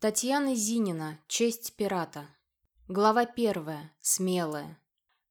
Татьяна Зинина. Честь пирата. Глава первая. Смелая.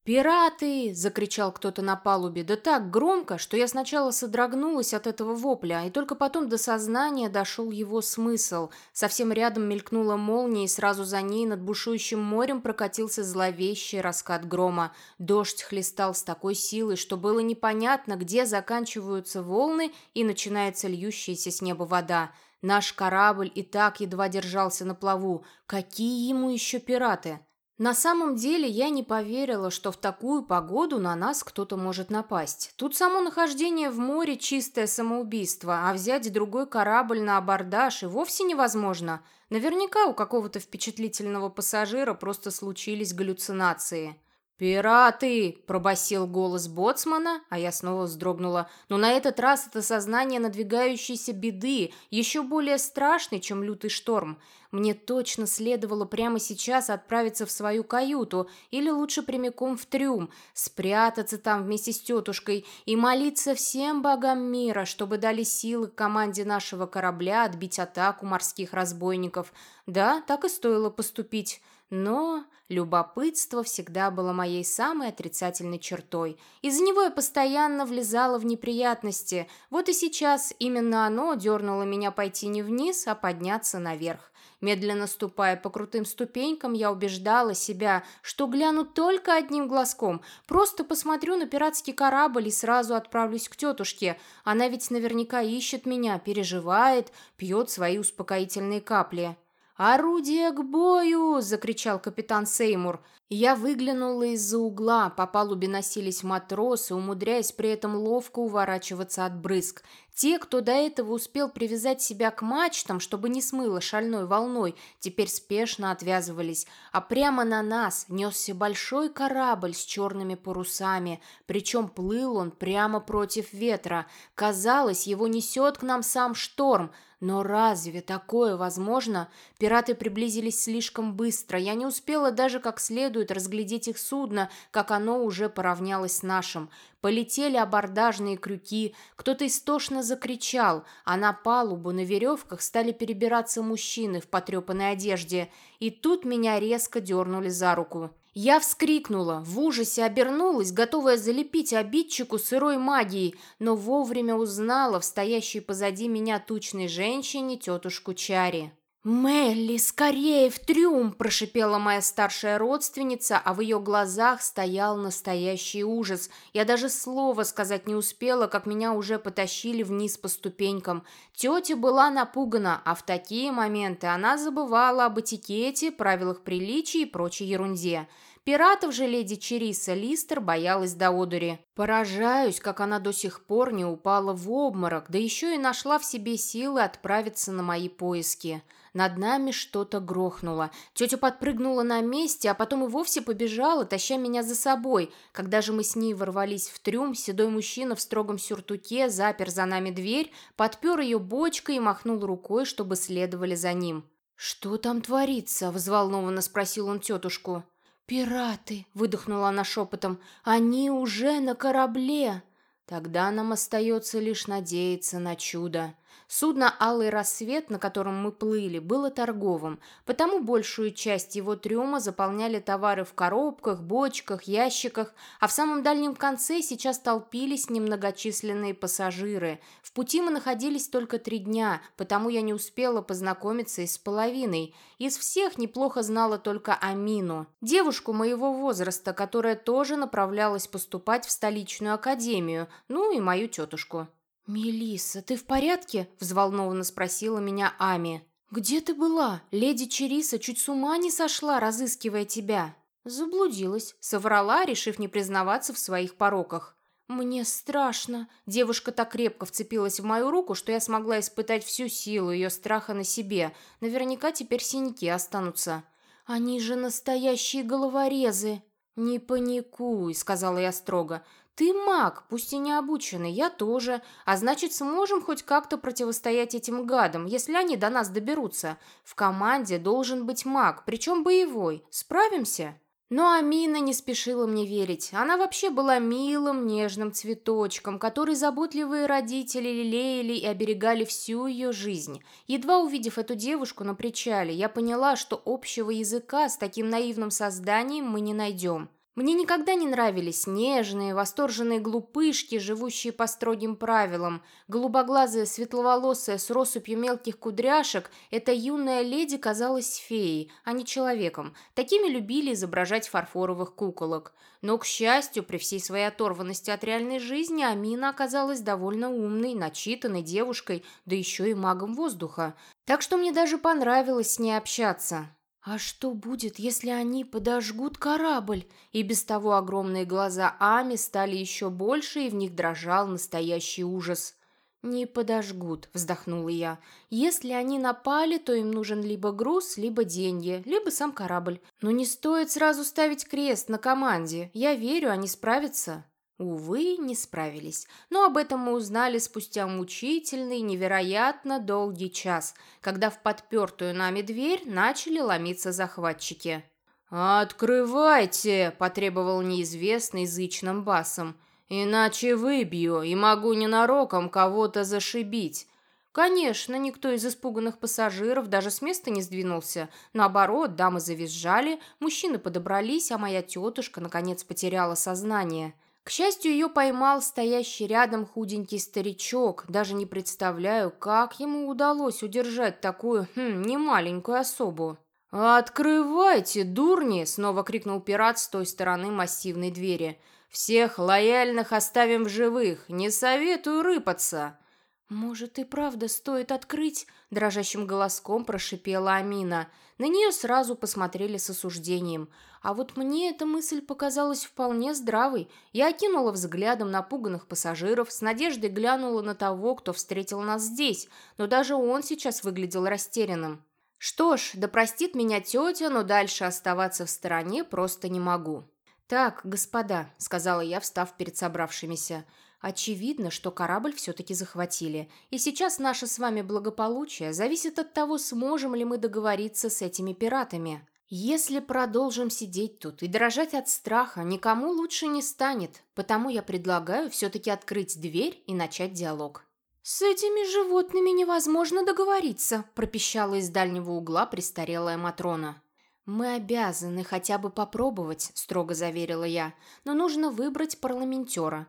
«Пираты!» – закричал кто-то на палубе, да так громко, что я сначала содрогнулась от этого вопля, и только потом до сознания дошел его смысл. Совсем рядом мелькнула молния, и сразу за ней над бушующим морем прокатился зловещий раскат грома. Дождь хлестал с такой силой, что было непонятно, где заканчиваются волны и начинается льющаяся с неба вода. Наш корабль и так едва держался на плаву. Какие ему еще пираты? На самом деле я не поверила, что в такую погоду на нас кто-то может напасть. Тут само нахождение в море чистое самоубийство, а взять другой корабль на абордаж и вовсе невозможно. Наверняка у какого-то впечатлительного пассажира просто случились галлюцинации. «Пираты!» – пробасил голос боцмана, а я снова вздрогнула. Но на этот раз это сознание надвигающейся беды, еще более страшный, чем лютый шторм. Мне точно следовало прямо сейчас отправиться в свою каюту, или лучше прямиком в трюм, спрятаться там вместе с тетушкой и молиться всем богам мира, чтобы дали силы команде нашего корабля отбить атаку морских разбойников. Да, так и стоило поступить. Но любопытство всегда было моей самой отрицательной чертой. Из-за него я постоянно влезала в неприятности. Вот и сейчас именно оно дернуло меня пойти не вниз, а подняться наверх. Медленно ступая по крутым ступенькам, я убеждала себя, что гляну только одним глазком. Просто посмотрю на пиратский корабль и сразу отправлюсь к тетушке. Она ведь наверняка ищет меня, переживает, пьет свои успокоительные капли. «Орудие к бою!» – закричал капитан Сеймур. Я выглянула из-за угла, по палубе носились матросы, умудряясь при этом ловко уворачиваться от брызг. Те, кто до этого успел привязать себя к мачтам, чтобы не смыло шальной волной, теперь спешно отвязывались, а прямо на нас несся большой корабль с черными парусами, причем плыл он прямо против ветра. Казалось, его несет к нам сам шторм – но разве такое возможно? Пираты приблизились слишком быстро. Я не успела даже как следует разглядеть их судно, как оно уже поравнялось с нашим. Полетели абордажные крюки, кто-то истошно закричал, а на палубу на веревках стали перебираться мужчины в потрепанной одежде. И тут меня резко дернули за руку. Я вскрикнула, в ужасе обернулась, готовая залепить обидчику сырой магией, но вовремя узнала в стоящей позади меня тучной женщине тетушку Чари. «Мелли, скорее в трюм!» – прошипела моя старшая родственница, а в ее глазах стоял настоящий ужас. Я даже слова сказать не успела, как меня уже потащили вниз по ступенькам. Тетя была напугана, а в такие моменты она забывала об этикете, правилах приличия и прочей ерунде. Пиратов же леди Чериса Листер боялась до одури. Поражаюсь, как она до сих пор не упала в обморок, да еще и нашла в себе силы отправиться на мои поиски. Над нами что-то грохнуло. Тетя подпрыгнула на месте, а потом и вовсе побежала, таща меня за собой. Когда же мы с ней ворвались в трюм, седой мужчина в строгом сюртуке запер за нами дверь, подпер ее бочкой и махнул рукой, чтобы следовали за ним. «Что там творится?» – взволнованно спросил он тетушку. «Пираты!» – выдохнула она шепотом. «Они уже на корабле!» «Тогда нам остается лишь надеяться на чудо». Судно «Алый рассвет», на котором мы плыли, было торговым, потому большую часть его трюма заполняли товары в коробках, бочках, ящиках, а в самом дальнем конце сейчас толпились немногочисленные пассажиры. В пути мы находились только три дня, потому я не успела познакомиться и с половиной. Из всех неплохо знала только Амину, девушку моего возраста, которая тоже направлялась поступать в столичную академию, ну и мою тетушку. «Мелисса, ты в порядке?» – взволнованно спросила меня Ами. «Где ты была? Леди Чериса чуть с ума не сошла, разыскивая тебя». Заблудилась, соврала, решив не признаваться в своих пороках. «Мне страшно». Девушка так крепко вцепилась в мою руку, что я смогла испытать всю силу ее страха на себе. Наверняка теперь синяки останутся. «Они же настоящие головорезы!» «Не паникуй», — сказала я строго. Ты маг, пусть и не обученный, я тоже, а значит, сможем хоть как-то противостоять этим гадам, если они до нас доберутся. В команде должен быть маг, причем боевой. Справимся?» Но Амина не спешила мне верить. Она вообще была милым, нежным цветочком, который заботливые родители лелеяли и оберегали всю ее жизнь. Едва увидев эту девушку на причале, я поняла, что общего языка с таким наивным созданием мы не найдем. Мне никогда не нравились нежные, восторженные глупышки, живущие по строгим правилам. Голубоглазая, светловолосая, с россыпью мелких кудряшек, эта юная леди казалась феей, а не человеком. Такими любили изображать фарфоровых куколок. Но, к счастью, при всей своей оторванности от реальной жизни, Амина оказалась довольно умной, начитанной девушкой, да еще и магом воздуха. Так что мне даже понравилось с ней общаться. «А что будет, если они подожгут корабль?» И без того огромные глаза Ами стали еще больше, и в них дрожал настоящий ужас. «Не подожгут», — вздохнула я. «Если они напали, то им нужен либо груз, либо деньги, либо сам корабль. Но не стоит сразу ставить крест на команде. Я верю, они справятся». Увы, не справились. Но об этом мы узнали спустя мучительный, невероятно долгий час, когда в подпертую нами дверь начали ломиться захватчики. «Открывайте!» – потребовал неизвестный зычным басом. «Иначе выбью и могу ненароком кого-то зашибить». Конечно, никто из испуганных пассажиров даже с места не сдвинулся. Наоборот, дамы завизжали, мужчины подобрались, а моя тетушка, наконец, потеряла сознание. К счастью, ее поймал стоящий рядом худенький старичок. Даже не представляю, как ему удалось удержать такую, хм, немаленькую особу. «Открывайте, дурни!» — снова крикнул пират с той стороны массивной двери. «Всех лояльных оставим в живых! Не советую рыпаться!» «Может, и правда стоит открыть?» – дрожащим голоском прошипела Амина. На нее сразу посмотрели с осуждением. А вот мне эта мысль показалась вполне здравой. Я окинула взглядом напуганных пассажиров, с надеждой глянула на того, кто встретил нас здесь, но даже он сейчас выглядел растерянным. Что ж, да простит меня тетя, но дальше оставаться в стороне просто не могу. «Так, господа», — сказала я, встав перед собравшимися, — Очевидно, что корабль все-таки захватили, и сейчас наше с вами благополучие зависит от того, сможем ли мы договориться с этими пиратами. Если продолжим сидеть тут и дрожать от страха, никому лучше не станет, потому я предлагаю все-таки открыть дверь и начать диалог. «С этими животными невозможно договориться», – пропищала из дальнего угла престарелая Матрона. «Мы обязаны хотя бы попробовать», – строго заверила я, – «но нужно выбрать парламентера.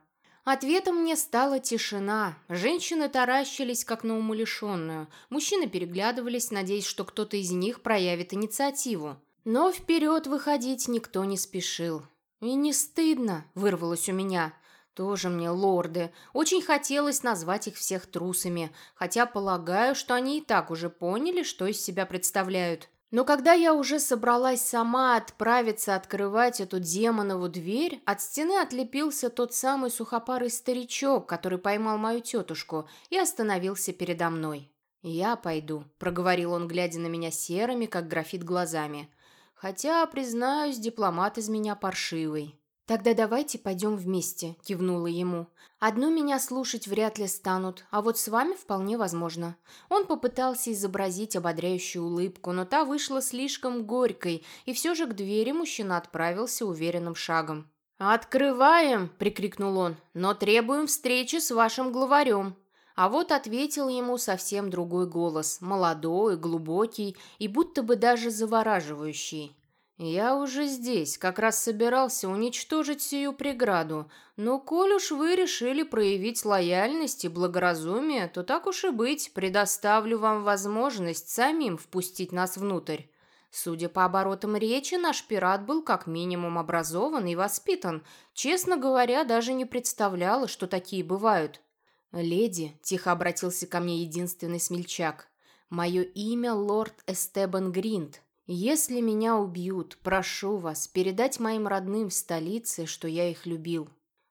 Ответом мне стала тишина. Женщины таращились, как на умалишенную. Мужчины переглядывались, надеясь, что кто-то из них проявит инициативу. Но вперед выходить никто не спешил. «И не стыдно», — вырвалось у меня. «Тоже мне лорды. Очень хотелось назвать их всех трусами, хотя полагаю, что они и так уже поняли, что из себя представляют. Но когда я уже собралась сама отправиться открывать эту демонову дверь, от стены отлепился тот самый сухопарый старичок, который поймал мою тетушку, и остановился передо мной. «Я пойду», — проговорил он, глядя на меня серыми, как графит, глазами. «Хотя, признаюсь, дипломат из меня паршивый». «Тогда давайте пойдем вместе», — кивнула ему. «Одну меня слушать вряд ли станут, а вот с вами вполне возможно». Он попытался изобразить ободряющую улыбку, но та вышла слишком горькой, и все же к двери мужчина отправился уверенным шагом. «Открываем!» — прикрикнул он. «Но требуем встречи с вашим главарем». А вот ответил ему совсем другой голос, молодой, глубокий и будто бы даже завораживающий. «Я уже здесь, как раз собирался уничтожить сию преграду, но коль уж вы решили проявить лояльность и благоразумие, то так уж и быть, предоставлю вам возможность самим впустить нас внутрь». Судя по оборотам речи, наш пират был как минимум образован и воспитан. Честно говоря, даже не представляла, что такие бывают. «Леди», — тихо обратился ко мне единственный смельчак, — «мое имя лорд Эстебан Гринд». «Если меня убьют, прошу вас передать моим родным в столице, что я их любил».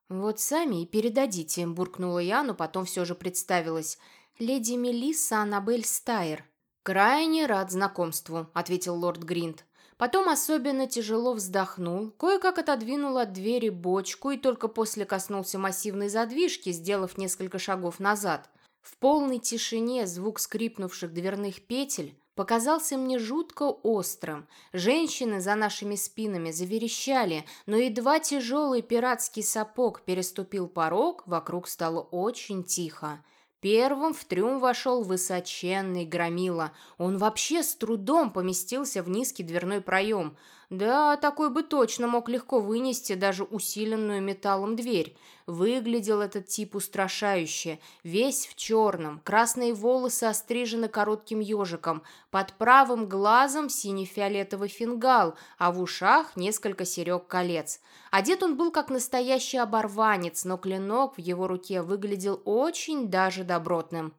«Вот сами и передадите», – буркнула я, но потом все же представилась. «Леди Мелисса Аннабель Стайер». «Крайне рад знакомству», – ответил лорд Гринд. Потом особенно тяжело вздохнул, кое-как отодвинул от двери бочку и только после коснулся массивной задвижки, сделав несколько шагов назад. В полной тишине звук скрипнувших дверных петель показался мне жутко острым. Женщины за нашими спинами заверещали, но едва тяжелый пиратский сапог переступил порог, вокруг стало очень тихо. Первым в трюм вошел высоченный громила. Он вообще с трудом поместился в низкий дверной проем. Да, такой бы точно мог легко вынести даже усиленную металлом дверь. Выглядел этот тип устрашающе. Весь в черном, красные волосы острижены коротким ежиком, под правым глазом синий-фиолетовый фингал, а в ушах несколько серег колец. Одет он был как настоящий оборванец, но клинок в его руке выглядел очень даже добротным.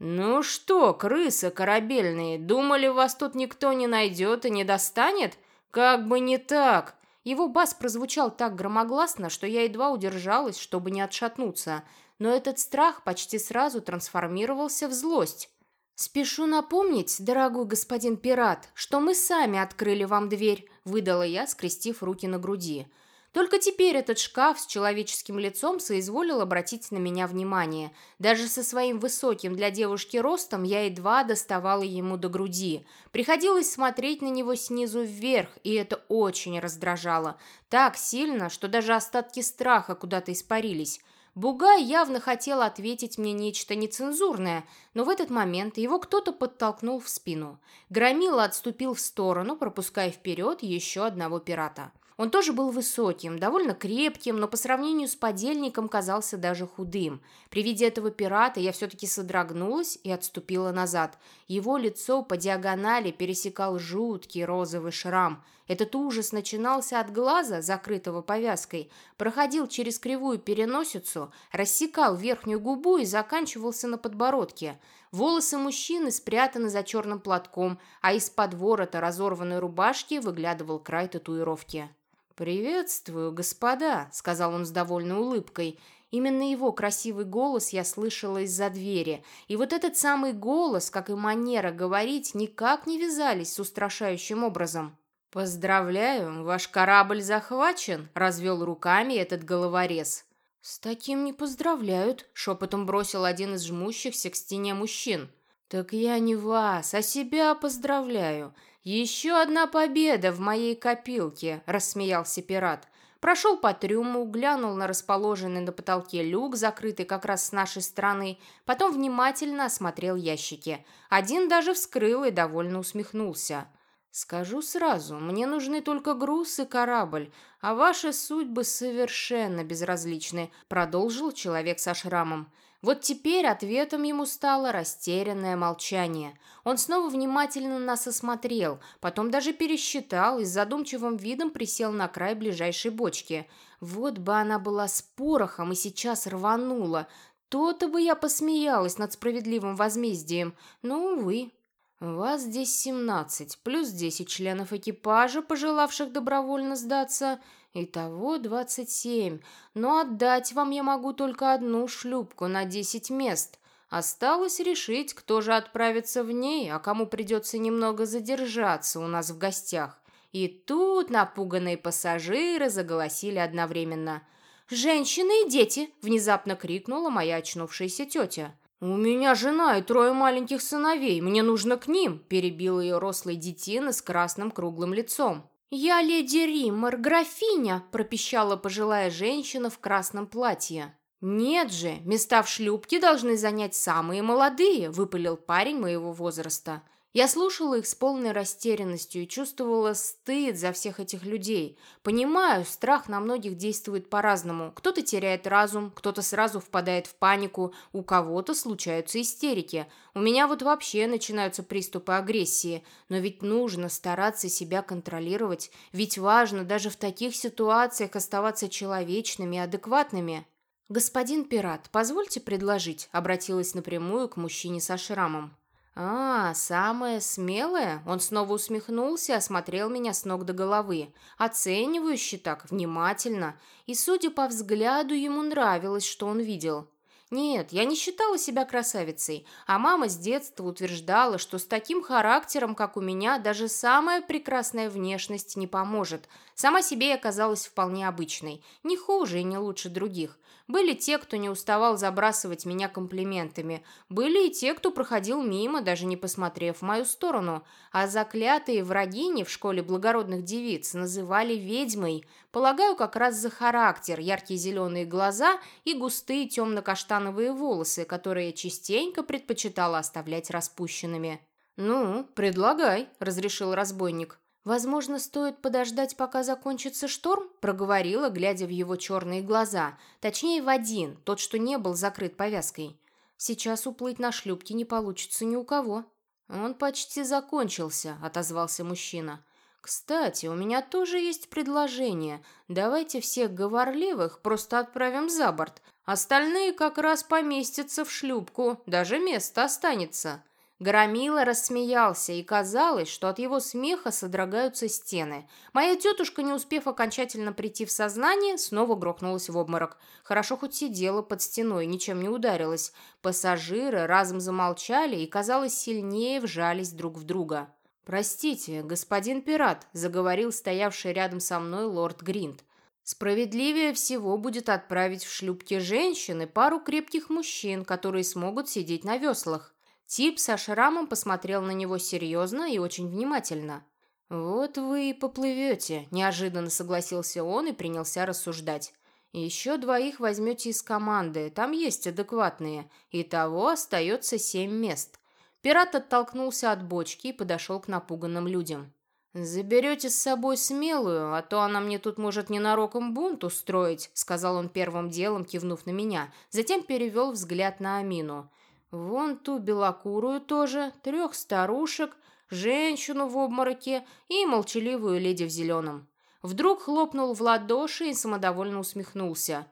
«Ну что, крысы корабельные, думали, вас тут никто не найдет и не достанет?» «Как бы не так!» Его бас прозвучал так громогласно, что я едва удержалась, чтобы не отшатнуться. Но этот страх почти сразу трансформировался в злость. «Спешу напомнить, дорогой господин пират, что мы сами открыли вам дверь», выдала я, скрестив руки на груди. Только теперь этот шкаф с человеческим лицом соизволил обратить на меня внимание. Даже со своим высоким для девушки ростом я едва доставала ему до груди. Приходилось смотреть на него снизу вверх, и это очень раздражало. Так сильно, что даже остатки страха куда-то испарились. Бугай явно хотел ответить мне нечто нецензурное, но в этот момент его кто-то подтолкнул в спину. Громила отступил в сторону, пропуская вперед еще одного пирата. Он тоже был высоким, довольно крепким, но по сравнению с подельником казался даже худым. При виде этого пирата я все-таки содрогнулась и отступила назад. Его лицо по диагонали пересекал жуткий розовый шрам. Этот ужас начинался от глаза, закрытого повязкой, проходил через кривую переносицу, рассекал верхнюю губу и заканчивался на подбородке. Волосы мужчины спрятаны за черным платком, а из-под ворота разорванной рубашки выглядывал край татуировки. «Приветствую, господа», — сказал он с довольной улыбкой. Именно его красивый голос я слышала из-за двери. И вот этот самый голос, как и манера говорить, никак не вязались с устрашающим образом. «Поздравляю, ваш корабль захвачен», — развел руками этот головорез. «С таким не поздравляют», — шепотом бросил один из жмущихся к стене мужчин. «Так я не вас, а себя поздравляю. «Еще одна победа в моей копилке», — рассмеялся пират. Прошел по трюму, глянул на расположенный на потолке люк, закрытый как раз с нашей стороны, потом внимательно осмотрел ящики. Один даже вскрыл и довольно усмехнулся. «Скажу сразу, мне нужны только груз и корабль, а ваши судьбы совершенно безразличны», — продолжил человек со шрамом. Вот теперь ответом ему стало растерянное молчание. Он снова внимательно нас осмотрел, потом даже пересчитал и с задумчивым видом присел на край ближайшей бочки. Вот бы она была с порохом и сейчас рванула. То-то бы я посмеялась над справедливым возмездием. Но, увы. «Вас здесь семнадцать, плюс десять членов экипажа, пожелавших добровольно сдаться. Итого двадцать семь. Но отдать вам я могу только одну шлюпку на десять мест. Осталось решить, кто же отправится в ней, а кому придется немного задержаться у нас в гостях. И тут напуганные пассажиры заголосили одновременно. «Женщины и дети!» – внезапно крикнула моя очнувшаяся тетя. «У меня жена и трое маленьких сыновей, мне нужно к ним!» – перебил ее рослый детина с красным круглым лицом. «Я леди Риммер, графиня!» – пропищала пожилая женщина в красном платье. «Нет же, места в шлюпке должны занять самые молодые», – выпалил парень моего возраста. Я слушала их с полной растерянностью и чувствовала стыд за всех этих людей. Понимаю, страх на многих действует по-разному. Кто-то теряет разум, кто-то сразу впадает в панику, у кого-то случаются истерики. У меня вот вообще начинаются приступы агрессии. Но ведь нужно стараться себя контролировать. Ведь важно даже в таких ситуациях оставаться человечными и адекватными. «Господин пират, позвольте предложить», — обратилась напрямую к мужчине со шрамом. «А, самое смелое?» Он снова усмехнулся, осмотрел меня с ног до головы. Оценивающе так, внимательно. И, судя по взгляду, ему нравилось, что он видел. Нет, я не считала себя красавицей, а мама с детства утверждала, что с таким характером, как у меня, даже самая прекрасная внешность не поможет. Сама себе я казалась вполне обычной, не хуже и не лучше других. Были те, кто не уставал забрасывать меня комплиментами. Были и те, кто проходил мимо, даже не посмотрев в мою сторону. А заклятые врагини в школе благородных девиц называли ведьмой. Полагаю, как раз за характер, яркие зеленые глаза и густые темно-каштановые волосы, которые частенько предпочитала оставлять распущенными. «Ну, предлагай», — разрешил разбойник. «Возможно, стоит подождать, пока закончится шторм?» – проговорила, глядя в его черные глаза. Точнее, в один, тот, что не был закрыт повязкой. «Сейчас уплыть на шлюпке не получится ни у кого». «Он почти закончился», – отозвался мужчина. «Кстати, у меня тоже есть предложение. Давайте всех говорливых просто отправим за борт. Остальные как раз поместятся в шлюпку, даже место останется». Громила рассмеялся, и казалось, что от его смеха содрогаются стены. Моя тетушка, не успев окончательно прийти в сознание, снова грохнулась в обморок. Хорошо хоть сидела под стеной, ничем не ударилась. Пассажиры разом замолчали и, казалось, сильнее вжались друг в друга. «Простите, господин пират», — заговорил стоявший рядом со мной лорд Гринд. «Справедливее всего будет отправить в шлюпки женщин и пару крепких мужчин, которые смогут сидеть на веслах. Тип со шрамом посмотрел на него серьезно и очень внимательно. «Вот вы и поплывете», – неожиданно согласился он и принялся рассуждать. «Еще двоих возьмете из команды, там есть адекватные. Итого остается семь мест». Пират оттолкнулся от бочки и подошел к напуганным людям. «Заберете с собой смелую, а то она мне тут может ненароком бунт устроить», сказал он первым делом, кивнув на меня. Затем перевел взгляд на Амину. Вон ту белокурую тоже, трех старушек, женщину в обмороке и молчаливую леди в зеленом. Вдруг хлопнул в ладоши и самодовольно усмехнулся.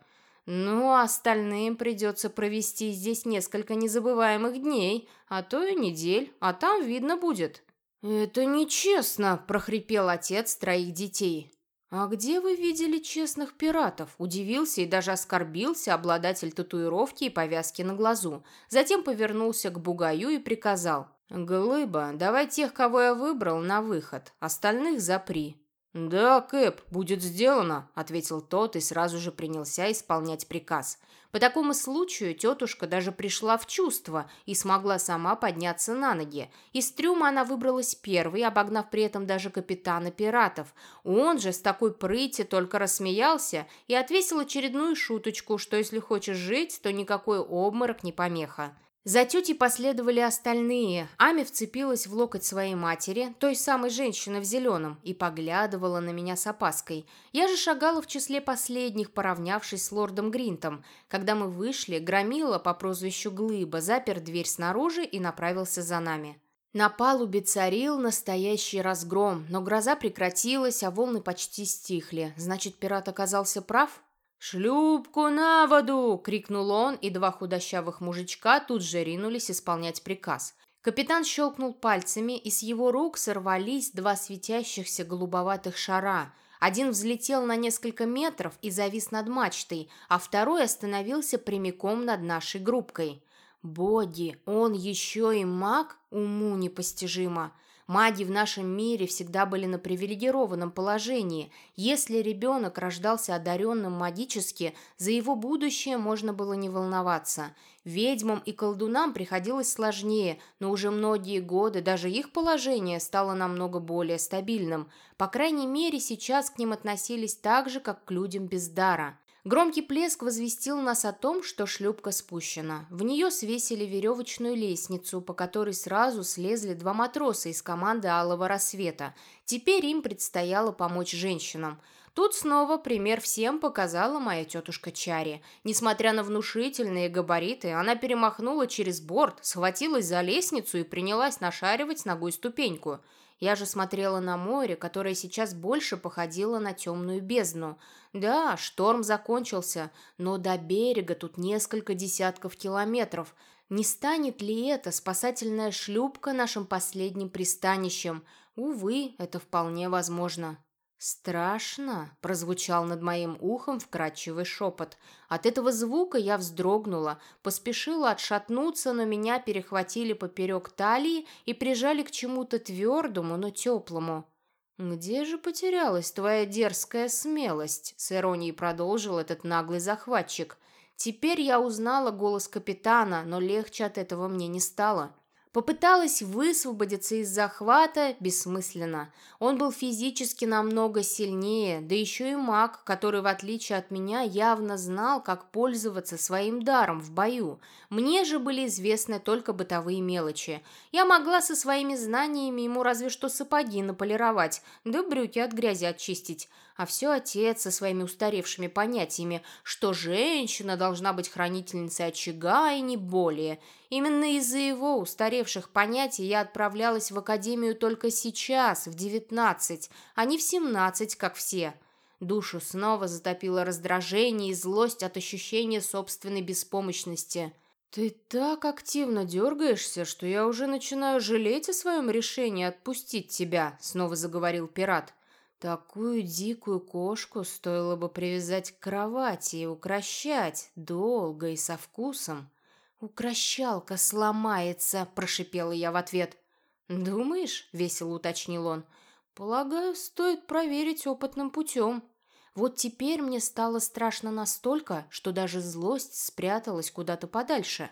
«Ну, остальным придется провести здесь несколько незабываемых дней, а то и недель, а там видно будет». «Это нечестно», – прохрипел отец троих детей. «А где вы видели честных пиратов?» – удивился и даже оскорбился обладатель татуировки и повязки на глазу. Затем повернулся к бугаю и приказал. «Глыба, давай тех, кого я выбрал, на выход. Остальных запри». «Да, Кэп, будет сделано», – ответил тот и сразу же принялся исполнять приказ – по такому случаю тетушка даже пришла в чувство и смогла сама подняться на ноги. Из трюма она выбралась первой, обогнав при этом даже капитана пиратов. Он же с такой прыти только рассмеялся и отвесил очередную шуточку, что если хочешь жить, то никакой обморок не помеха. За тетей последовали остальные. Ами вцепилась в локоть своей матери, той самой женщины в зеленом, и поглядывала на меня с опаской. Я же шагала в числе последних, поравнявшись с лордом Гринтом. Когда мы вышли, Громила по прозвищу Глыба запер дверь снаружи и направился за нами. На палубе царил настоящий разгром, но гроза прекратилась, а волны почти стихли. Значит, пират оказался прав? «Шлюпку на воду!» — крикнул он, и два худощавых мужичка тут же ринулись исполнять приказ. Капитан щелкнул пальцами, и с его рук сорвались два светящихся голубоватых шара. Один взлетел на несколько метров и завис над мачтой, а второй остановился прямиком над нашей группкой. «Боги, он еще и маг? Уму непостижимо!» Маги в нашем мире всегда были на привилегированном положении. Если ребенок рождался одаренным магически, за его будущее можно было не волноваться. Ведьмам и колдунам приходилось сложнее, но уже многие годы даже их положение стало намного более стабильным. По крайней мере, сейчас к ним относились так же, как к людям без дара. Громкий плеск возвестил нас о том, что шлюпка спущена. В нее свесили веревочную лестницу, по которой сразу слезли два матроса из команды «Алого рассвета». Теперь им предстояло помочь женщинам. Тут снова пример всем показала моя тетушка Чари. Несмотря на внушительные габариты, она перемахнула через борт, схватилась за лестницу и принялась нашаривать ногой ступеньку – я же смотрела на море, которое сейчас больше походило на темную бездну. Да, шторм закончился, но до берега тут несколько десятков километров. Не станет ли это спасательная шлюпка нашим последним пристанищем? Увы, это вполне возможно. «Страшно!» – прозвучал над моим ухом вкрадчивый шепот. От этого звука я вздрогнула, поспешила отшатнуться, но меня перехватили поперек талии и прижали к чему-то твердому, но теплому. «Где же потерялась твоя дерзкая смелость?» – с иронией продолжил этот наглый захватчик. Теперь я узнала голос капитана, но легче от этого мне не стало. Попыталась высвободиться из захвата бессмысленно. Он был физически намного сильнее, да еще и маг, который, в отличие от меня, явно знал, как пользоваться своим даром в бою. Мне же были известны только бытовые мелочи. Я могла со своими знаниями ему разве что сапоги наполировать, да брюки от грязи очистить а все отец со своими устаревшими понятиями, что женщина должна быть хранительницей очага и не более. Именно из-за его устаревших понятий я отправлялась в академию только сейчас, в девятнадцать, а не в семнадцать, как все. Душу снова затопило раздражение и злость от ощущения собственной беспомощности. «Ты так активно дергаешься, что я уже начинаю жалеть о своем решении отпустить тебя», — снова заговорил пират. Такую дикую кошку стоило бы привязать к кровати и укращать долго и со вкусом. «Укращалка сломается», – прошипела я в ответ. «Думаешь?» – весело уточнил он. «Полагаю, стоит проверить опытным путем». Вот теперь мне стало страшно настолько, что даже злость спряталась куда-то подальше.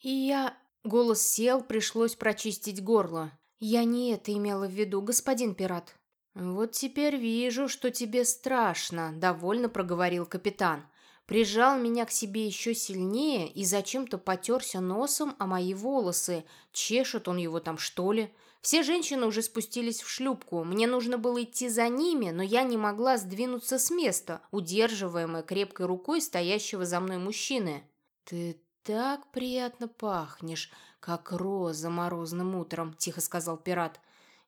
И я... Голос сел, пришлось прочистить горло. Я не это имела в виду, господин пират. «Вот теперь вижу, что тебе страшно», — довольно проговорил капитан. Прижал меня к себе еще сильнее и зачем-то потерся носом о мои волосы. Чешет он его там, что ли? Все женщины уже спустились в шлюпку. Мне нужно было идти за ними, но я не могла сдвинуться с места, удерживаемая крепкой рукой стоящего за мной мужчины. «Ты так приятно пахнешь, как роза морозным утром», — тихо сказал пират.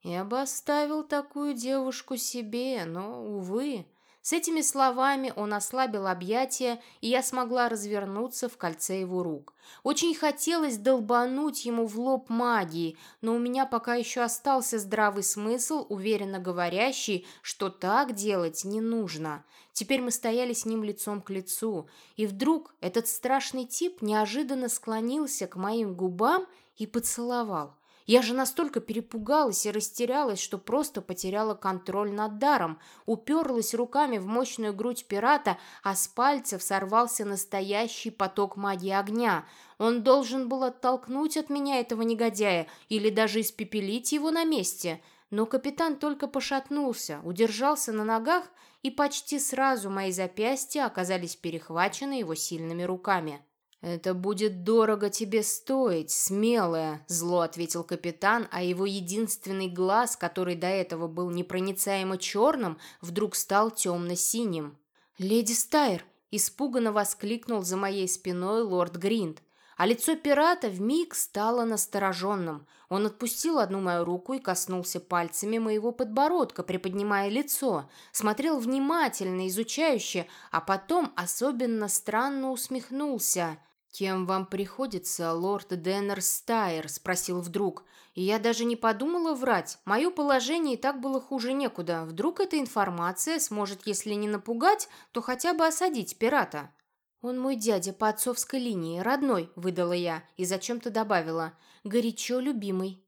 Я бы оставил такую девушку себе, но, увы. С этими словами он ослабил объятия, и я смогла развернуться в кольце его рук. Очень хотелось долбануть ему в лоб магии, но у меня пока еще остался здравый смысл, уверенно говорящий, что так делать не нужно. Теперь мы стояли с ним лицом к лицу, и вдруг этот страшный тип неожиданно склонился к моим губам и поцеловал. Я же настолько перепугалась и растерялась, что просто потеряла контроль над даром, уперлась руками в мощную грудь пирата, а с пальцев сорвался настоящий поток магии огня. Он должен был оттолкнуть от меня этого негодяя или даже испепелить его на месте. Но капитан только пошатнулся, удержался на ногах, и почти сразу мои запястья оказались перехвачены его сильными руками. «Это будет дорого тебе стоить, смелая», — зло ответил капитан, а его единственный глаз, который до этого был непроницаемо черным, вдруг стал темно-синим. «Леди Стайр!» — испуганно воскликнул за моей спиной лорд Гринд. А лицо пирата вмиг стало настороженным. Он отпустил одну мою руку и коснулся пальцами моего подбородка, приподнимая лицо. Смотрел внимательно, изучающе, а потом особенно странно усмехнулся. «Кем вам приходится, лорд Деннер Стайер?» – спросил вдруг. И я даже не подумала врать. Мое положение и так было хуже некуда. Вдруг эта информация сможет, если не напугать, то хотя бы осадить пирата. «Он мой дядя по отцовской линии, родной», – выдала я и зачем-то добавила. «Горячо любимый».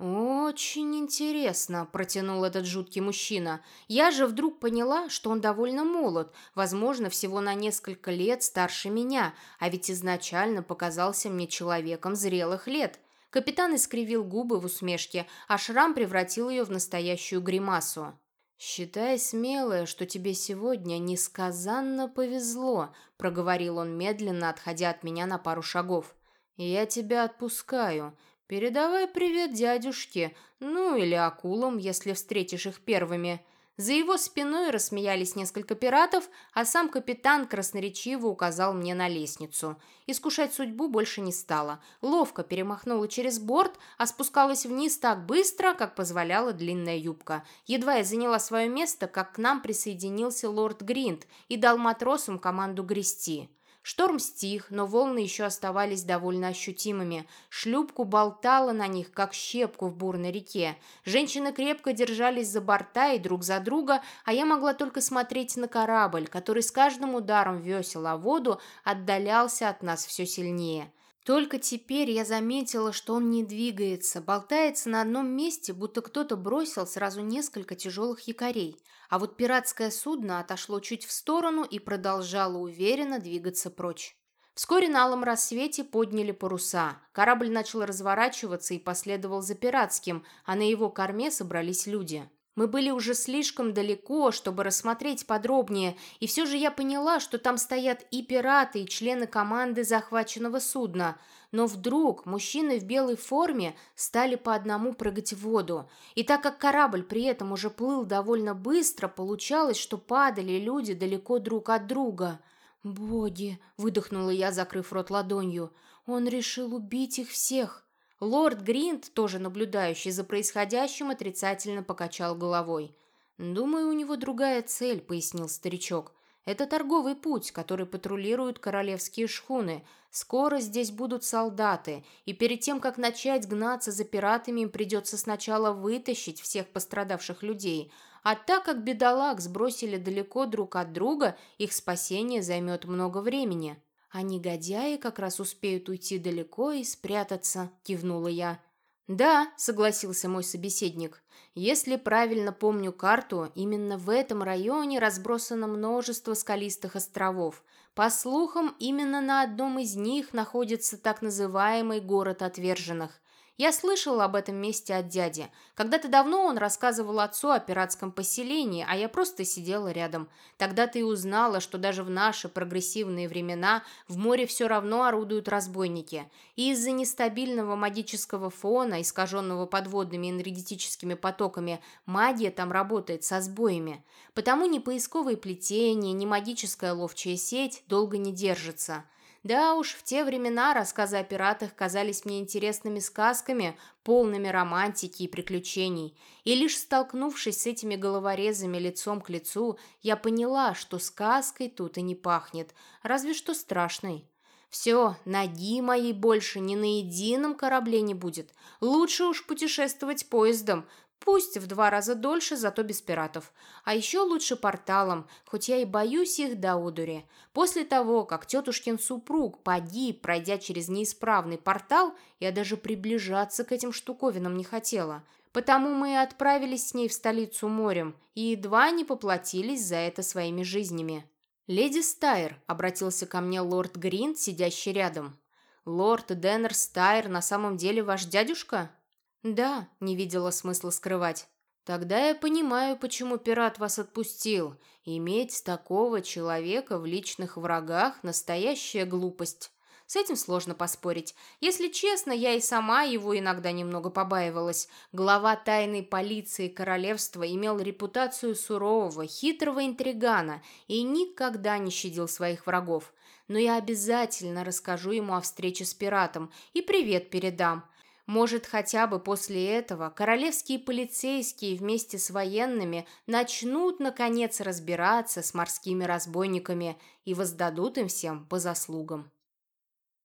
«Очень интересно», – протянул этот жуткий мужчина. «Я же вдруг поняла, что он довольно молод, возможно, всего на несколько лет старше меня, а ведь изначально показался мне человеком зрелых лет». Капитан искривил губы в усмешке, а шрам превратил ее в настоящую гримасу. «Считай, смелое, что тебе сегодня несказанно повезло», – проговорил он медленно, отходя от меня на пару шагов. «Я тебя отпускаю». «Передавай привет дядюшке, ну или акулам, если встретишь их первыми». За его спиной рассмеялись несколько пиратов, а сам капитан красноречиво указал мне на лестницу. Искушать судьбу больше не стало. Ловко перемахнула через борт, а спускалась вниз так быстро, как позволяла длинная юбка. Едва я заняла свое место, как к нам присоединился лорд Гринд и дал матросам команду грести. Шторм стих, но волны еще оставались довольно ощутимыми. Шлюпку болтало на них, как щепку в бурной реке. Женщины крепко держались за борта и друг за друга, а я могла только смотреть на корабль, который с каждым ударом весел о воду отдалялся от нас все сильнее. Только теперь я заметила, что он не двигается, болтается на одном месте, будто кто-то бросил сразу несколько тяжелых якорей. А вот пиратское судно отошло чуть в сторону и продолжало уверенно двигаться прочь. Вскоре на алом рассвете подняли паруса. Корабль начал разворачиваться и последовал за пиратским, а на его корме собрались люди. Мы были уже слишком далеко, чтобы рассмотреть подробнее, и все же я поняла, что там стоят и пираты, и члены команды захваченного судна. Но вдруг мужчины в белой форме стали по одному прыгать в воду. И так как корабль при этом уже плыл довольно быстро, получалось, что падали люди далеко друг от друга. «Боги!» — выдохнула я, закрыв рот ладонью. «Он решил убить их всех!» Лорд Гринт, тоже наблюдающий за происходящим, отрицательно покачал головой. «Думаю, у него другая цель», — пояснил старичок. «Это торговый путь, который патрулируют королевские шхуны. Скоро здесь будут солдаты, и перед тем, как начать гнаться за пиратами, им придется сначала вытащить всех пострадавших людей. А так как бедолаг сбросили далеко друг от друга, их спасение займет много времени». «А негодяи как раз успеют уйти далеко и спрятаться», — кивнула я. «Да», — согласился мой собеседник. «Если правильно помню карту, именно в этом районе разбросано множество скалистых островов. По слухам, именно на одном из них находится так называемый город отверженных. Я слышала об этом месте от дяди. Когда-то давно он рассказывал отцу о пиратском поселении, а я просто сидела рядом. Тогда ты и узнала, что даже в наши прогрессивные времена в море все равно орудуют разбойники. И из-за нестабильного магического фона, искаженного подводными энергетическими потоками, магия там работает со сбоями. Потому ни поисковые плетения, ни магическая ловчая сеть долго не держатся. Да уж, в те времена рассказы о пиратах казались мне интересными сказками, полными романтики и приключений. И лишь столкнувшись с этими головорезами лицом к лицу, я поняла, что сказкой тут и не пахнет, разве что страшной. Все, ноги моей больше ни на едином корабле не будет. Лучше уж путешествовать поездом, Пусть в два раза дольше, зато без пиратов. А еще лучше порталом, хоть я и боюсь их до удури. После того, как тетушкин супруг погиб, пройдя через неисправный портал, я даже приближаться к этим штуковинам не хотела. Потому мы и отправились с ней в столицу морем и едва не поплатились за это своими жизнями. «Леди Стайр», — обратился ко мне лорд Грин, сидящий рядом. «Лорд Деннер Стайр на самом деле ваш дядюшка?» «Да», — не видела смысла скрывать. «Тогда я понимаю, почему пират вас отпустил. Иметь такого человека в личных врагах — настоящая глупость». С этим сложно поспорить. Если честно, я и сама его иногда немного побаивалась. Глава тайной полиции королевства имел репутацию сурового, хитрого интригана и никогда не щадил своих врагов. Но я обязательно расскажу ему о встрече с пиратом и привет передам. Может, хотя бы после этого королевские полицейские вместе с военными начнут, наконец, разбираться с морскими разбойниками и воздадут им всем по заслугам.